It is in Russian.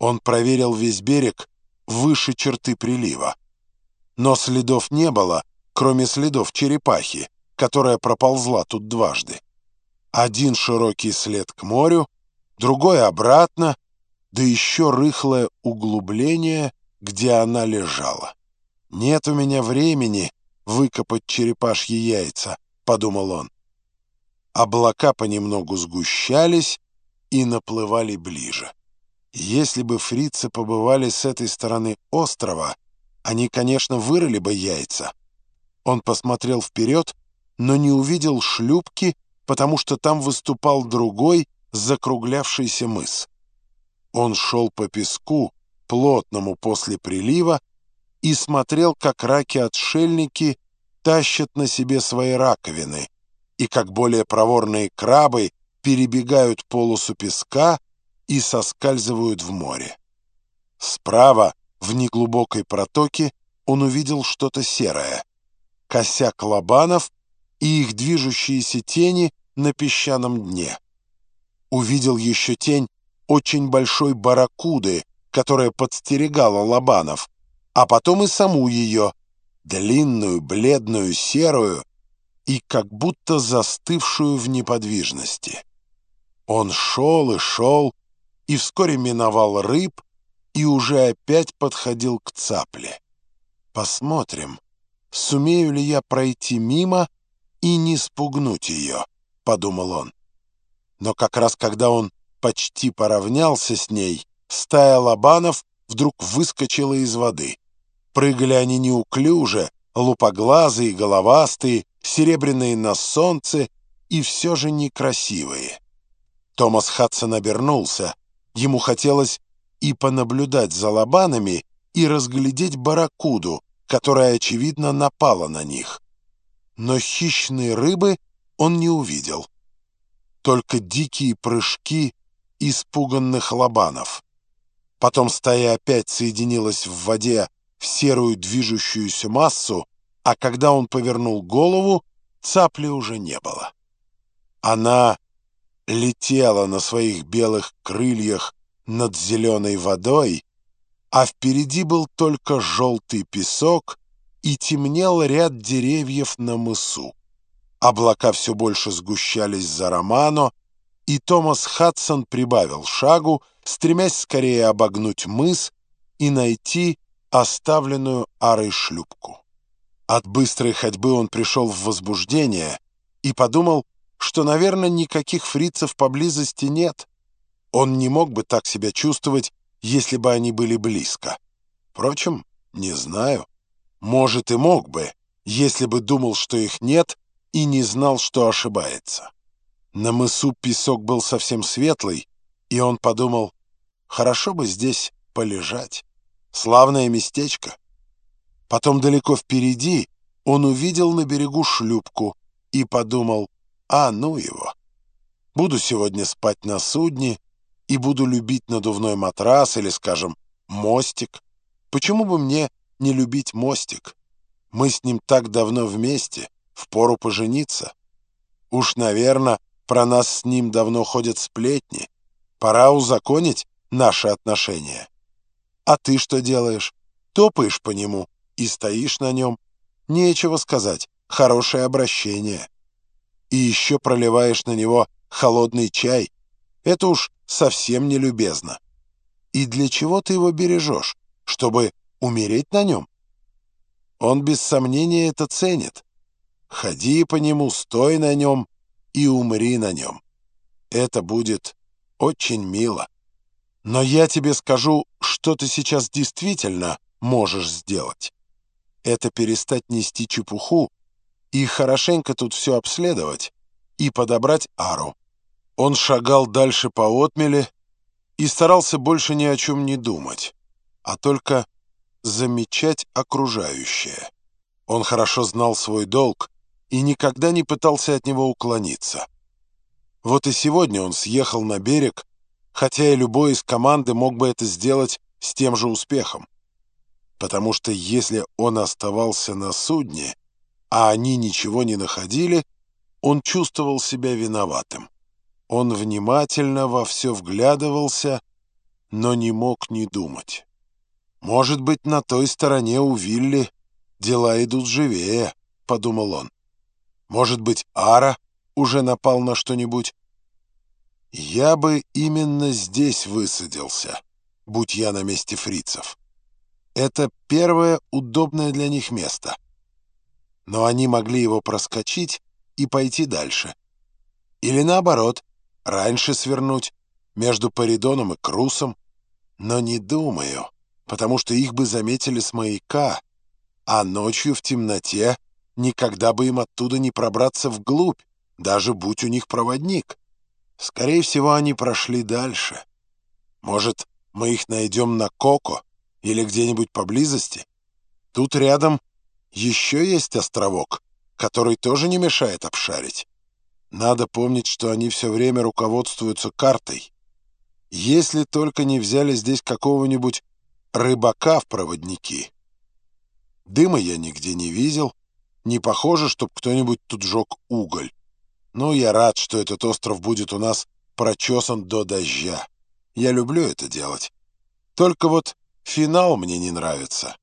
Он проверил весь берег выше черты прилива. Но следов не было, кроме следов черепахи, которая проползла тут дважды. Один широкий след к морю, другой обратно, да еще рыхлое углубление, где она лежала. «Нет у меня времени выкопать черепашьи яйца», — подумал он. Облака понемногу сгущались и наплывали ближе. Если бы фрицы побывали с этой стороны острова, они, конечно, вырыли бы яйца. Он посмотрел вперед, но не увидел шлюпки, потому что там выступал другой, закруглявшийся мыс. Он шел по песку, плотному после прилива, и смотрел, как раки-отшельники тащат на себе свои раковины, и как более проворные крабы перебегают полосу песка и соскальзывают в море. Справа, в неглубокой протоке, он увидел что-то серое. Косяк лобанов и их движущиеся тени на песчаном дне. Увидел еще тень очень большой барракуды, которая подстерегала лобанов, а потом и саму ее, длинную, бледную, серую и как будто застывшую в неподвижности. Он шел и шел, и вскоре миновал рыб, и уже опять подходил к цапле. Посмотрим, сумею ли я пройти мимо и не спугнуть ее, — подумал он. Но как раз когда он почти поравнялся с ней, стая лобанов вдруг выскочила из воды. Прыгали они неуклюже, лупоглазые, головастые, серебряные на солнце и все же некрасивые. Томас Хадсон обернулся. Ему хотелось и понаблюдать за лобанами, и разглядеть барракуду, которая, очевидно, напала на них. Но хищные рыбы он не увидел. Только дикие прыжки испуганных лобанов. Потом стая опять соединилась в воде в серую движущуюся массу, а когда он повернул голову, цапли уже не было. Она летела на своих белых крыльях над зеленой водой, а впереди был только желтый песок и темнел ряд деревьев на мысу. Облака все больше сгущались за Романо, и Томас Хадсон прибавил шагу, стремясь скорее обогнуть мыс и найти оставленную арой шлюпку. От быстрой ходьбы он пришел в возбуждение и подумал, что, наверное, никаких фрицев поблизости нет. Он не мог бы так себя чувствовать, если бы они были близко. Впрочем, не знаю. Может, и мог бы, если бы думал, что их нет, и не знал, что ошибается. На мысу песок был совсем светлый, и он подумал, хорошо бы здесь полежать. Славное местечко. Потом далеко впереди он увидел на берегу шлюпку и подумал, а ну его. Буду сегодня спать на судне и буду любить надувной матрас или, скажем, мостик. Почему бы мне не любить мостик? Мы с ним так давно вместе, впору пожениться. Уж, наверное, про нас с ним давно ходят сплетни. Пора узаконить наши отношения. А ты что делаешь? Топаешь по нему и стоишь на нем. Нечего сказать, хорошее обращение. И еще проливаешь на него холодный чай. Это уж совсем не любезно. И для чего ты его бережешь? Чтобы умереть на нем? Он без сомнения это ценит. Ходи по нему, стой на нем и умри на нем. Это будет очень мило. Но я тебе скажу, что ты сейчас действительно можешь сделать. Это перестать нести чепуху и хорошенько тут все обследовать и подобрать ару. Он шагал дальше по отмеле и старался больше ни о чем не думать, а только замечать окружающее. Он хорошо знал свой долг и никогда не пытался от него уклониться. Вот и сегодня он съехал на берег, хотя и любой из команды мог бы это сделать с тем же успехом. Потому что если он оставался на судне, а они ничего не находили, он чувствовал себя виноватым. Он внимательно во все вглядывался, но не мог не думать. «Может быть, на той стороне у Вилли дела идут живее», — подумал он. «Может быть, Ара уже напал на что-нибудь?» «Я бы именно здесь высадился, будь я на месте фрицев. Это первое удобное для них место. Но они могли его проскочить и пойти дальше. Или наоборот, раньше свернуть между Паридоном и Крусом. Но не думаю, потому что их бы заметили с маяка, а ночью в темноте никогда бы им оттуда не пробраться вглубь, даже будь у них проводник. Скорее всего, они прошли дальше. Может, мы их найдем на Коко или где-нибудь поблизости? Тут рядом еще есть островок, который тоже не мешает обшарить. Надо помнить, что они все время руководствуются картой. Если только не взяли здесь какого-нибудь рыбака в проводники. Дыма я нигде не видел. Не похоже, чтоб кто-нибудь тут жег уголь. Но я рад, что этот остров будет у нас прочесан до дождя. Я люблю это делать. Только вот финал мне не нравится.